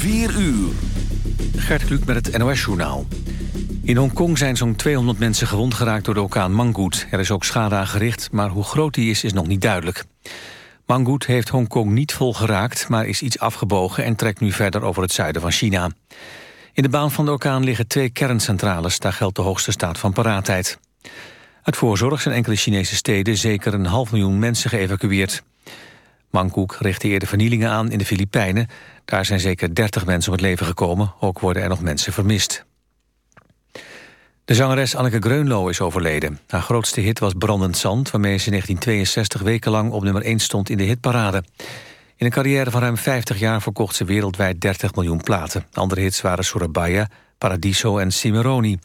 4 uur. Gert Kluk met het NOS-journaal. In Hongkong zijn zo'n 200 mensen gewond geraakt door de orkaan Manggoed. Er is ook schade aangericht, maar hoe groot die is, is nog niet duidelijk. Manggoed heeft Hongkong niet vol geraakt, maar is iets afgebogen... en trekt nu verder over het zuiden van China. In de baan van de orkaan liggen twee kerncentrales. Daar geldt de hoogste staat van paraatheid. Uit voorzorg zijn enkele Chinese steden zeker een half miljoen mensen geëvacueerd. Mangkoek richtte eerder vernielingen aan in de Filipijnen. Daar zijn zeker 30 mensen om het leven gekomen. Ook worden er nog mensen vermist. De zangeres Anneke Greunlo is overleden. Haar grootste hit was Brandend Zand... waarmee ze 1962 wekenlang op nummer 1 stond in de hitparade. In een carrière van ruim 50 jaar verkocht ze wereldwijd 30 miljoen platen. Andere hits waren Surabaya, Paradiso en Cimarroni.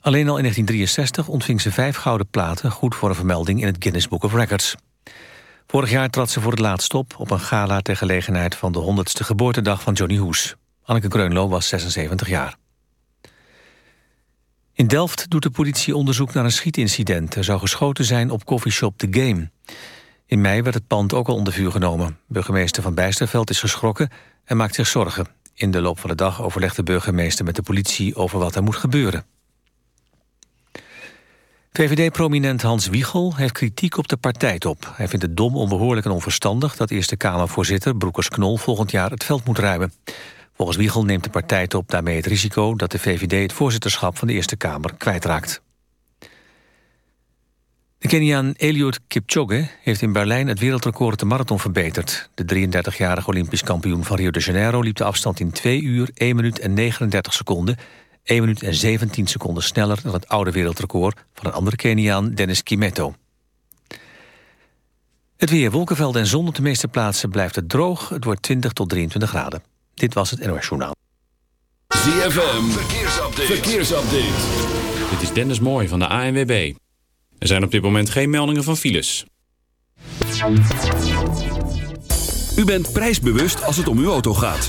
Alleen al in 1963 ontving ze vijf gouden platen... goed voor een vermelding in het Guinness Book of Records. Vorig jaar trad ze voor het laatst op op een gala... ter gelegenheid van de 100ste geboortedag van Johnny Hoes. Anneke Greunlo was 76 jaar. In Delft doet de politie onderzoek naar een schietincident. Er zou geschoten zijn op koffieshop The Game. In mei werd het pand ook al onder vuur genomen. Burgemeester Van Bijsterveld is geschrokken en maakt zich zorgen. In de loop van de dag overlegt de burgemeester met de politie over wat er moet gebeuren. VVD-prominent Hans Wiegel heeft kritiek op de partijtop. Hij vindt het dom, onbehoorlijk en onverstandig... dat Eerste Kamervoorzitter Broekers-Knol volgend jaar het veld moet ruimen. Volgens Wiegel neemt de partijtop daarmee het risico... dat de VVD het voorzitterschap van de Eerste Kamer kwijtraakt. De Keniaan Eliud Kipchoge heeft in Berlijn het wereldrecord de marathon verbeterd. De 33-jarige Olympisch kampioen van Rio de Janeiro liep de afstand in 2 uur, 1 minuut en 39 seconden... 1 minuut en 17 seconden sneller dan het oude wereldrecord van een andere Keniaan, Dennis Kimetto. Het weer, wolkenvelden en zon op de meeste plaatsen blijft het droog. Het wordt 20 tot 23 graden. Dit was het NOS Journaal. ZFM, verkeersupdate. verkeersupdate. Dit is Dennis Mooij van de ANWB. Er zijn op dit moment geen meldingen van files. U bent prijsbewust als het om uw auto gaat.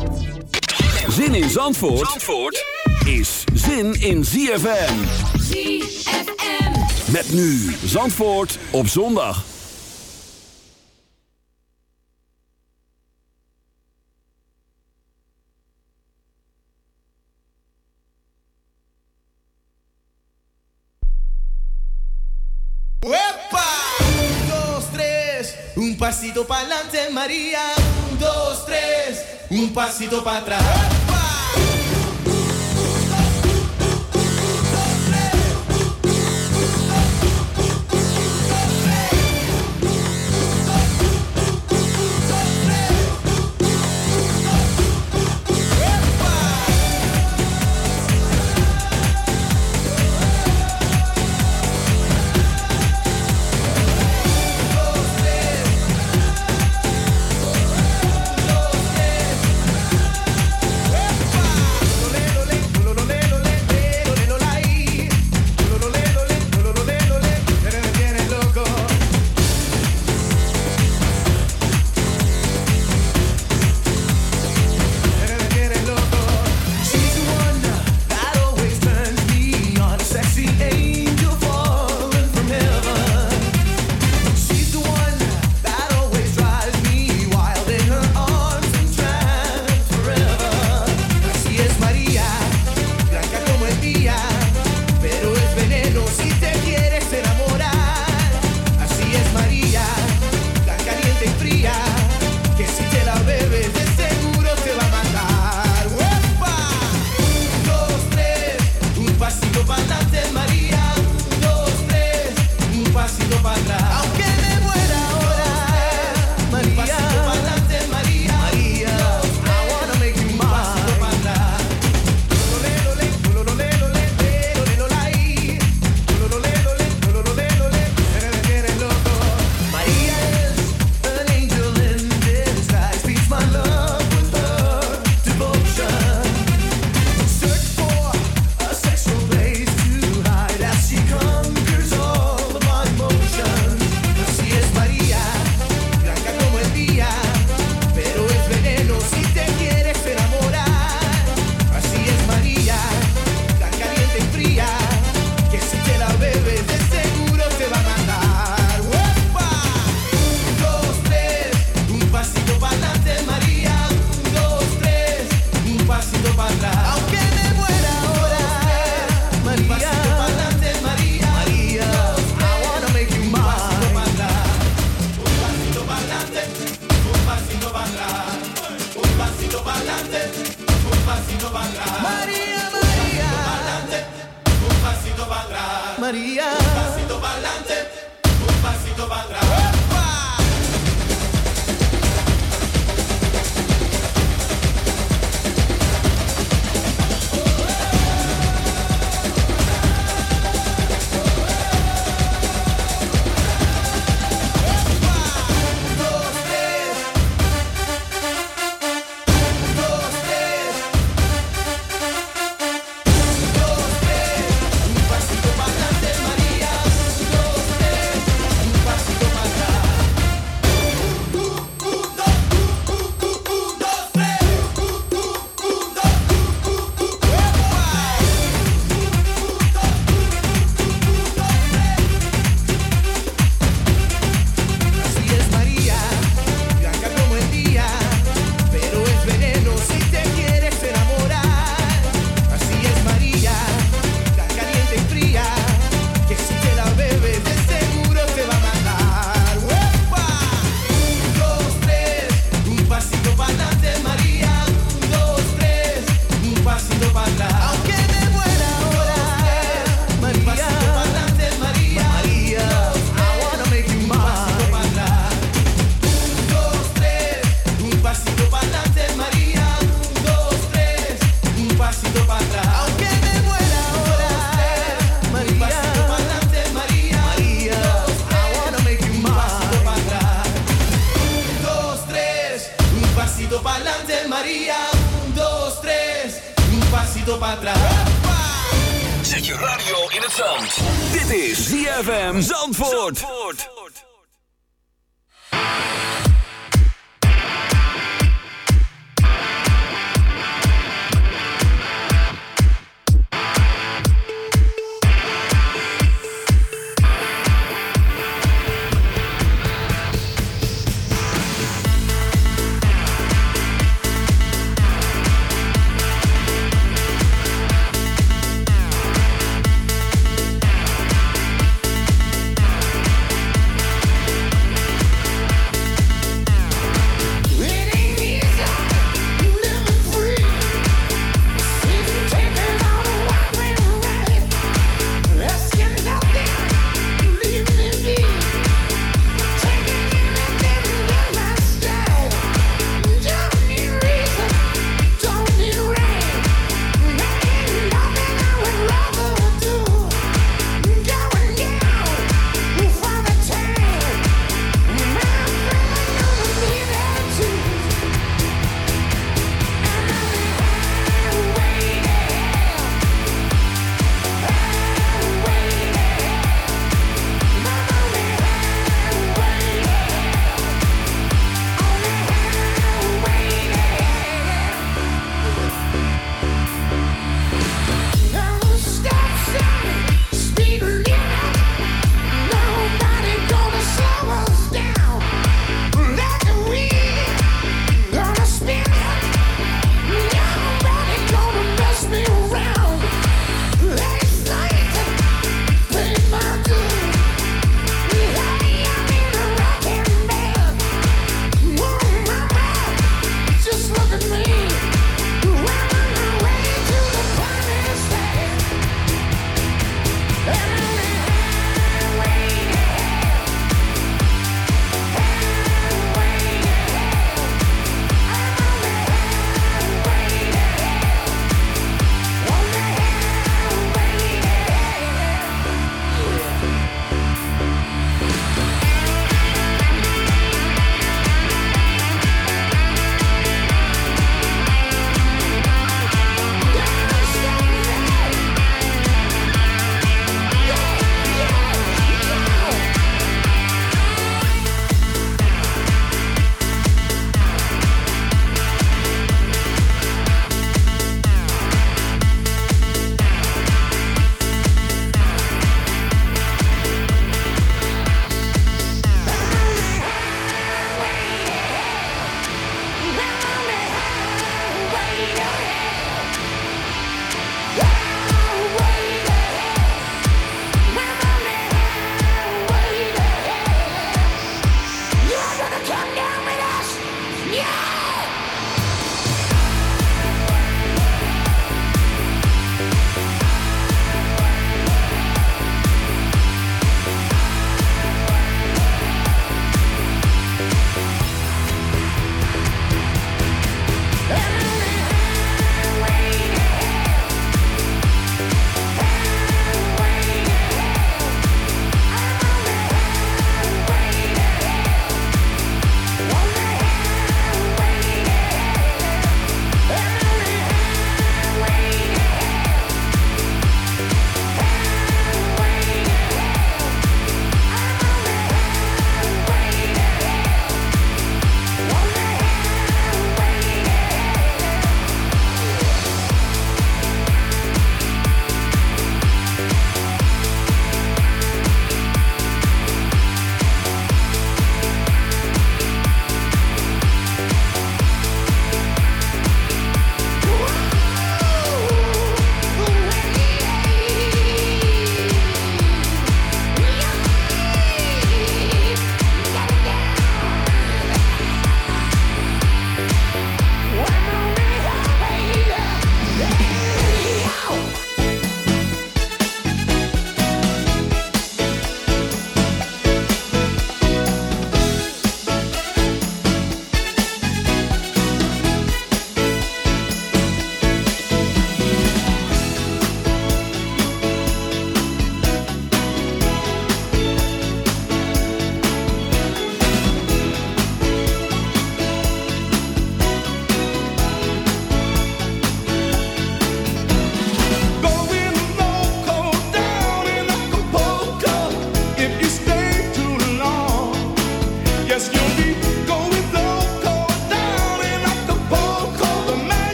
Zin in Zandvoort, Zandvoort is zin in ZFM. ZFM. Met nu Zandvoort op zondag. ¡Uepa! Un, dos, tres, un pasito para adelante, María. Un, dos, tres, un pasito para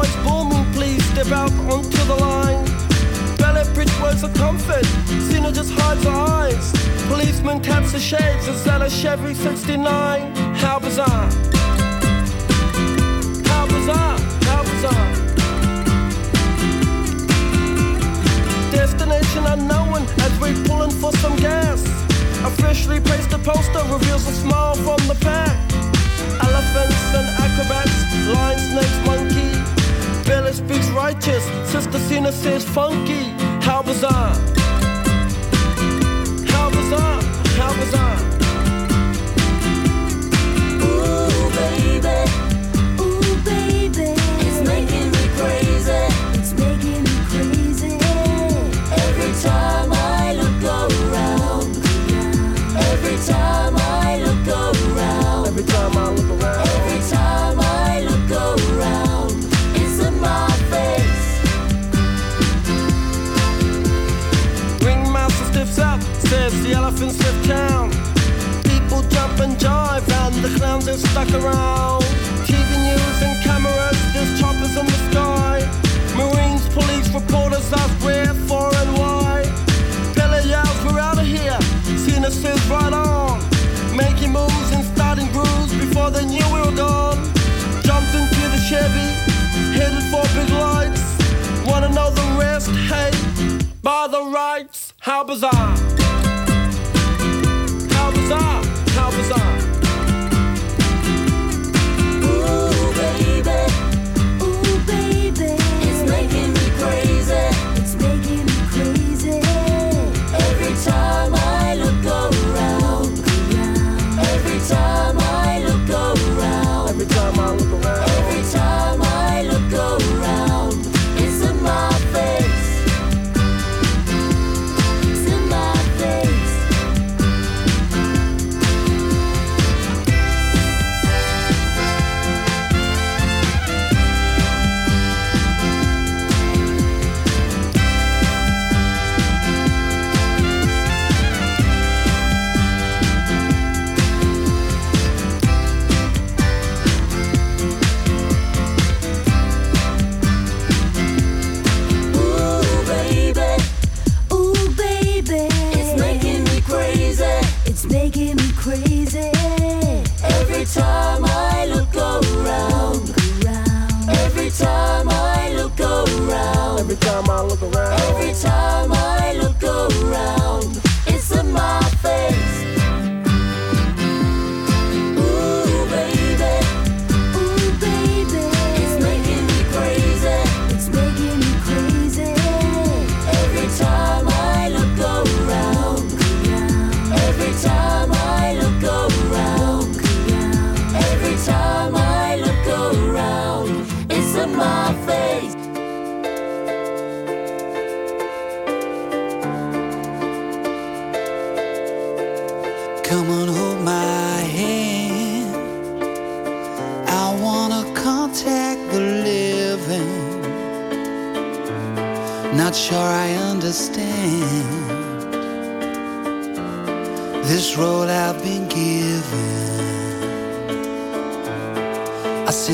boys booming, please step out onto the line. Ballet bridge words of comfort, Cena just hides her eyes. Policeman taps the shades and sells a Chevy 69. How bizarre! How bizarre! How bizarre! Destination unknown as we're pulling for some gas. Officially placed a poster reveals a smile from the back. Elephants and acrobats, lion, snakes, monkeys village speaks righteous. Sister Cena says funky. How was I? by the rights, how bizarre.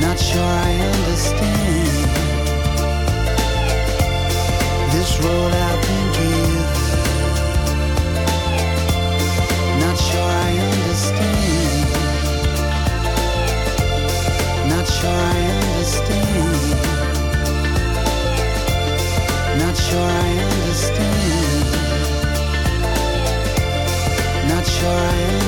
Not sure I understand. This road I've been given Not sure I understand. Not sure I understand. Not sure I understand. Not sure I understand.